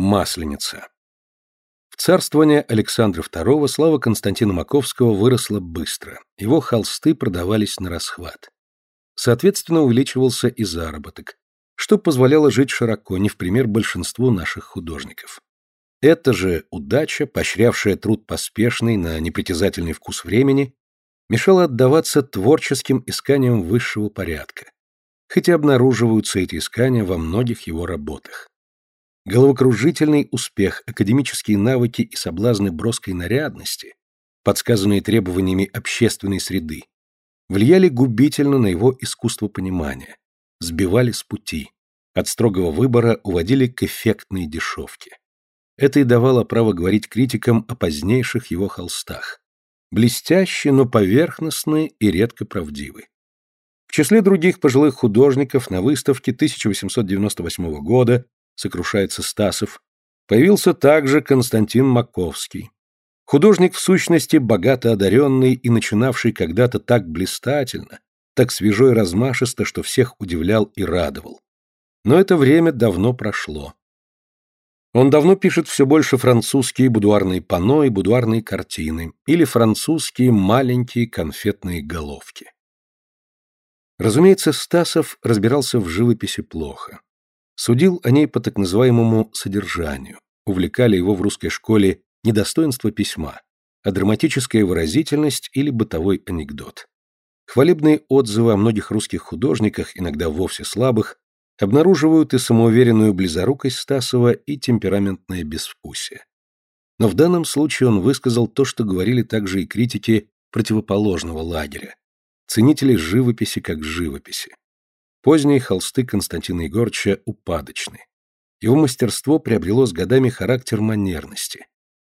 Масленица. В царствование Александра II слава Константина Маковского выросла быстро, его холсты продавались на расхват. Соответственно, увеличивался и заработок, что позволяло жить широко, не в пример большинству наших художников. Эта же удача, поощрявшая труд поспешный на непритязательный вкус времени, мешала отдаваться творческим исканиям высшего порядка, хотя обнаруживаются эти искания во многих его работах. Головокружительный успех, академические навыки и соблазны броской нарядности, подсказанные требованиями общественной среды, влияли губительно на его искусство понимания, сбивали с пути, от строгого выбора уводили к эффектной дешевке. Это и давало право говорить критикам о позднейших его холстах. Блестящие, но поверхностные и редко правдивы. В числе других пожилых художников на выставке 1898 года сокрушается Стасов, появился также Константин Маковский. Художник, в сущности, богато одаренный и начинавший когда-то так блистательно, так свежо и размашисто, что всех удивлял и радовал. Но это время давно прошло. Он давно пишет все больше французские будуарные панно и будуарные картины или французские маленькие конфетные головки. Разумеется, Стасов разбирался в живописи плохо. Судил о ней по так называемому содержанию. Увлекали его в русской школе недостоинство письма, а драматическая выразительность или бытовой анекдот. Хвалебные отзывы о многих русских художниках, иногда вовсе слабых, обнаруживают и самоуверенную близорукость Стасова, и темпераментное безвкусие. Но в данном случае он высказал то, что говорили также и критики противоположного лагеря, ценители живописи как живописи. Поздние холсты Константина Егорча упадочны. Его мастерство приобрело с годами характер манерности.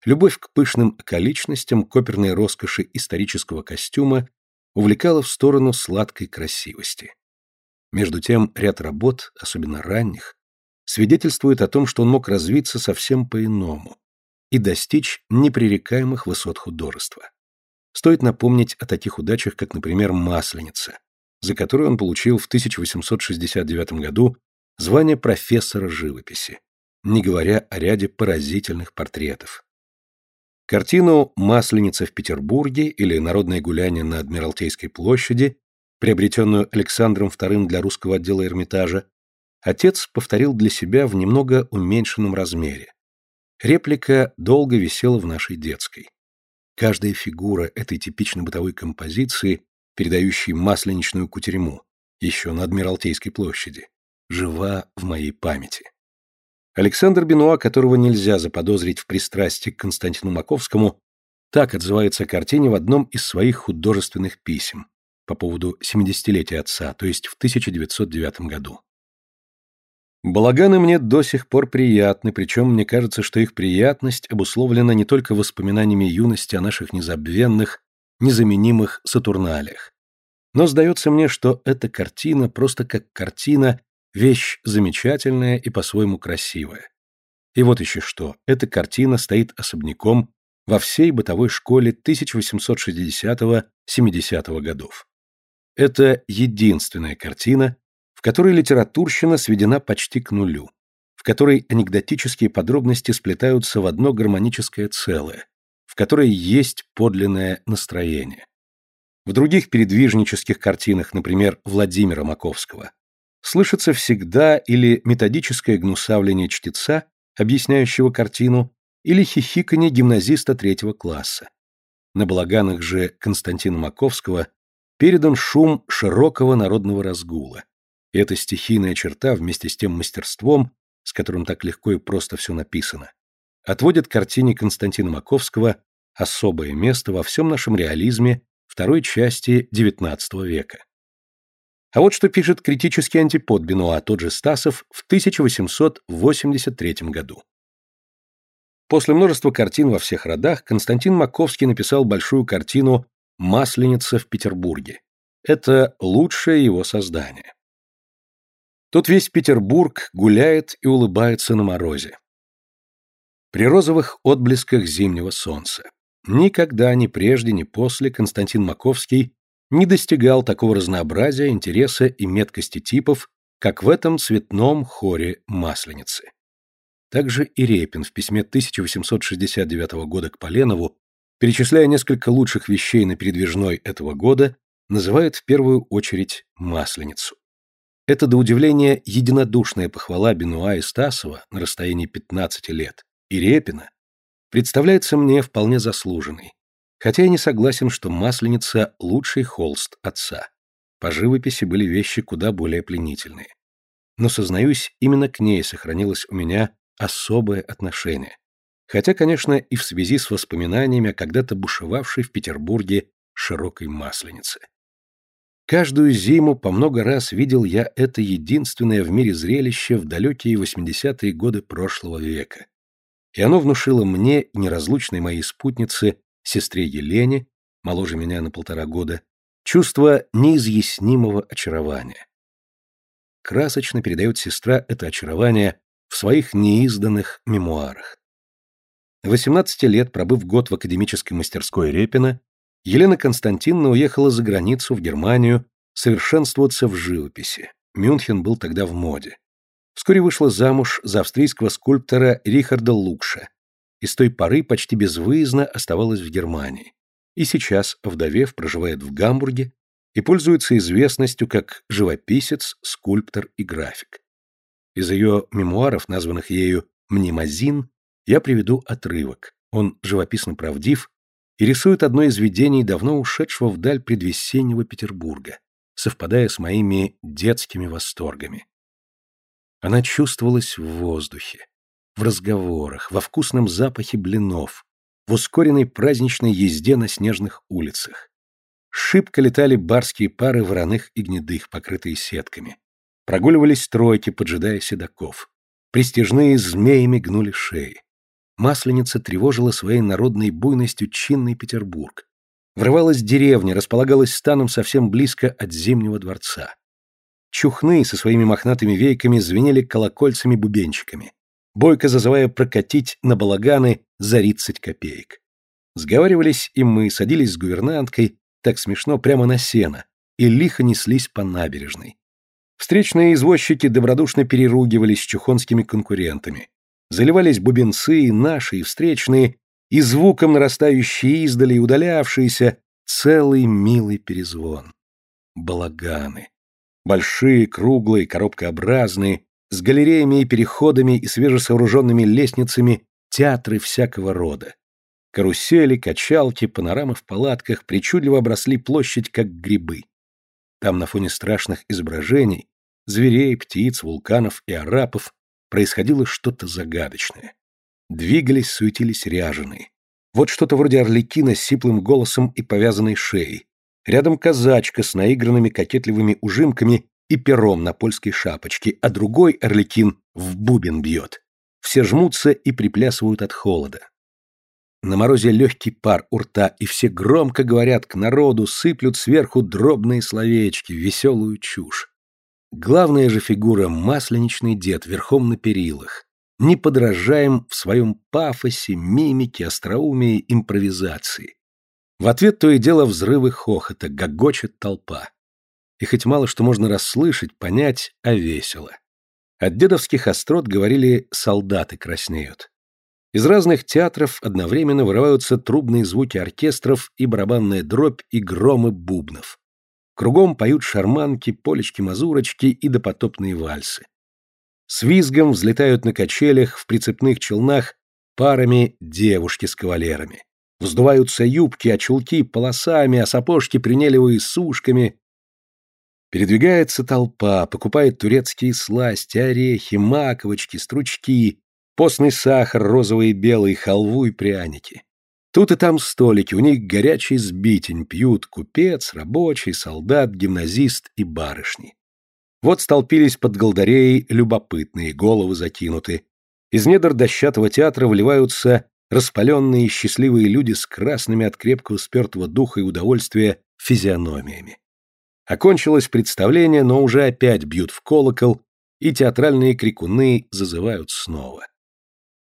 Любовь к пышным околичностям, к оперной роскоши исторического костюма увлекала в сторону сладкой красивости. Между тем, ряд работ, особенно ранних, свидетельствует о том, что он мог развиться совсем по-иному и достичь непререкаемых высот художества. Стоит напомнить о таких удачах, как, например, «Масленица», за которую он получил в 1869 году звание профессора живописи, не говоря о ряде поразительных портретов. Картину «Масленица в Петербурге» или «Народное гуляние на Адмиралтейской площади», приобретенную Александром II для русского отдела Эрмитажа, отец повторил для себя в немного уменьшенном размере. Реплика долго висела в нашей детской. Каждая фигура этой типично бытовой композиции передающий масленичную кутерьму, еще на Адмиралтейской площади, жива в моей памяти. Александр Бенуа, которого нельзя заподозрить в пристрастии к Константину Маковскому, так отзывается о картине в одном из своих художественных писем по поводу 70-летия отца, то есть в 1909 году. Балаганы мне до сих пор приятны, причем мне кажется, что их приятность обусловлена не только воспоминаниями юности о наших незабвенных, незаменимых Сатурналиях. Но сдается мне, что эта картина просто как картина, вещь замечательная и по-своему красивая. И вот еще что, эта картина стоит особняком во всей бытовой школе 1860-70 годов. Это единственная картина, в которой литературщина сведена почти к нулю, в которой анекдотические подробности сплетаются в одно гармоническое целое, в которой есть подлинное настроение. В других передвижнических картинах, например, Владимира Маковского, слышится всегда или методическое гнусавление чтеца, объясняющего картину, или хихиканье гимназиста третьего класса. На балаганах же Константина Маковского передан шум широкого народного разгула. И эта стихийная черта вместе с тем мастерством, с которым так легко и просто все написано, отводит картине Константина Маковского особое место во всем нашем реализме второй части XIX века. А вот что пишет критический антипод Бенуа, тот же Стасов, в 1883 году. После множества картин во всех родах Константин Маковский написал большую картину «Масленица в Петербурге». Это лучшее его создание. Тут весь Петербург гуляет и улыбается на морозе при розовых отблесках зимнего солнца. Никогда ни прежде, ни после Константин Маковский не достигал такого разнообразия, интереса и меткости типов, как в этом цветном хоре Масленицы. Также и Репин в письме 1869 года к Поленову, перечисляя несколько лучших вещей на передвижной этого года, называет в первую очередь Масленицу. Это до удивления единодушная похвала Бенуа и Стасова на расстоянии 15 лет и Репина представляется мне вполне заслуженной, хотя я не согласен, что Масленица – лучший холст отца. По живописи были вещи куда более пленительные. Но, сознаюсь, именно к ней сохранилось у меня особое отношение. Хотя, конечно, и в связи с воспоминаниями о когда-то бушевавшей в Петербурге широкой масленице. Каждую зиму по много раз видел я это единственное в мире зрелище в далекие 80-е годы прошлого века. И оно внушило мне, неразлучной моей спутнице, сестре Елене, моложе меня на полтора года, чувство неизъяснимого очарования. Красочно передает сестра это очарование в своих неизданных мемуарах. 18 лет, пробыв год в академической мастерской Репина, Елена Константиновна уехала за границу, в Германию, совершенствоваться в живописи. Мюнхен был тогда в моде. Вскоре вышла замуж за австрийского скульптора Рихарда Лукша и с той поры почти безвыездно оставалась в Германии. И сейчас, вдовев, проживает в Гамбурге и пользуется известностью как живописец, скульптор и график. Из ее мемуаров, названных ею «Мнемозин», я приведу отрывок. Он живописно правдив и рисует одно из видений давно ушедшего вдаль предвесеннего Петербурга, совпадая с моими детскими восторгами. Она чувствовалась в воздухе, в разговорах, во вкусном запахе блинов, в ускоренной праздничной езде на снежных улицах. Шибко летали барские пары вороных и гнедых, покрытые сетками. Прогуливались тройки, поджидая седаков. Престижные змеями гнули шеи. Масленица тревожила своей народной буйностью чинный Петербург. Врывалась деревня, располагалась станом совсем близко от Зимнего дворца. Чухны со своими мохнатыми вейками звенели колокольцами-бубенчиками, бойко зазывая прокатить на балаганы за рицать копеек. Сговаривались и мы, садились с гувернанткой, так смешно, прямо на сено, и лихо неслись по набережной. Встречные извозчики добродушно переругивались с чухонскими конкурентами. Заливались бубенцы, наши, и встречные, и звуком нарастающие издали и удалявшиеся целый милый перезвон. Балаганы. Большие, круглые, коробкообразные, с галереями и переходами и свежесооруженными лестницами театры всякого рода. Карусели, качалки, панорамы в палатках причудливо обросли площадь, как грибы. Там на фоне страшных изображений, зверей, птиц, вулканов и арапов, происходило что-то загадочное. Двигались, суетились ряженые. Вот что-то вроде орликина с сиплым голосом и повязанной шеей. Рядом казачка с наигранными кокетливыми ужимками и пером на польской шапочке, а другой орликин в бубен бьет. Все жмутся и приплясывают от холода. На морозе легкий пар у рта, и все громко говорят к народу, сыплют сверху дробные словечки, веселую чушь. Главная же фигура — масленичный дед верхом на перилах. Не подражаем в своем пафосе, мимике, остроумии, импровизации. В ответ то и дело взрывы хохота, гогочет толпа. И хоть мало что можно расслышать, понять, а весело. От дедовских острот говорили «солдаты краснеют». Из разных театров одновременно вырываются трубные звуки оркестров и барабанная дробь и громы бубнов. Кругом поют шарманки, полечки-мазурочки и допотопные вальсы. С визгом взлетают на качелях в прицепных челнах парами девушки с кавалерами. Вздуваются юбки, а чулки полосами, а сапожки принеливые сушками. Передвигается толпа, покупает турецкие сласти, орехи, маковочки, стручки, постный сахар, розовый и белый, халву и пряники. Тут и там столики, у них горячий сбитень, пьют купец, рабочий, солдат, гимназист и барышни. Вот столпились под голдареей любопытные, головы закинуты. Из недр дощатого театра вливаются распаленные счастливые люди с красными от крепкого спертого духа и удовольствия физиономиями. Окончилось представление, но уже опять бьют в колокол, и театральные крикуны зазывают снова.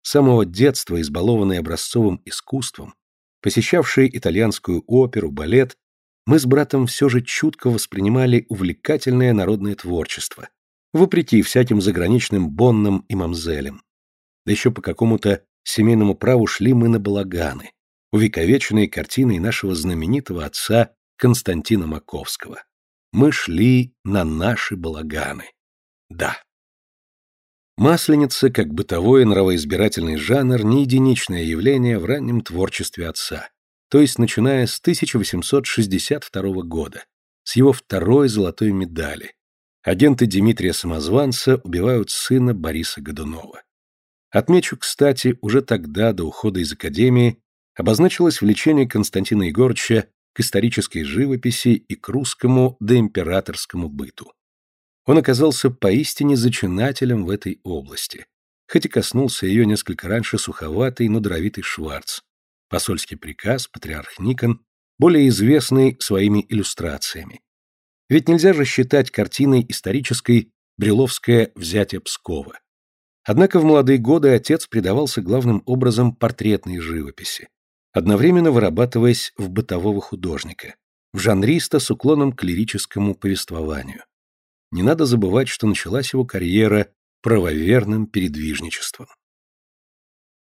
С самого детства, избалованные образцовым искусством, посещавшие итальянскую оперу, балет, мы с братом все же чутко воспринимали увлекательное народное творчество, вопреки всяким заграничным боннам и мамзелям. Да еще по какому-то семейному праву шли мы на балаганы, увековеченные картиной нашего знаменитого отца Константина Маковского. Мы шли на наши балаганы. Да. Масленица, как бытовой нравоизбирательный жанр, не единичное явление в раннем творчестве отца, то есть начиная с 1862 года, с его второй золотой медали. Агенты Дмитрия Самозванца убивают сына Бориса Годунова. Отмечу, кстати, уже тогда, до ухода из Академии, обозначилось влечение Константина Егоровича к исторической живописи и к русскому доимператорскому быту. Он оказался поистине зачинателем в этой области, хоть и коснулся ее несколько раньше суховатый, но дровитый Шварц, посольский приказ, патриарх Никон, более известный своими иллюстрациями. Ведь нельзя же считать картиной исторической Брюловское взятие Пскова. Однако в молодые годы отец предавался главным образом портретной живописи, одновременно вырабатываясь в бытового художника, в жанриста с уклоном к лирическому повествованию. Не надо забывать, что началась его карьера правоверным передвижничеством.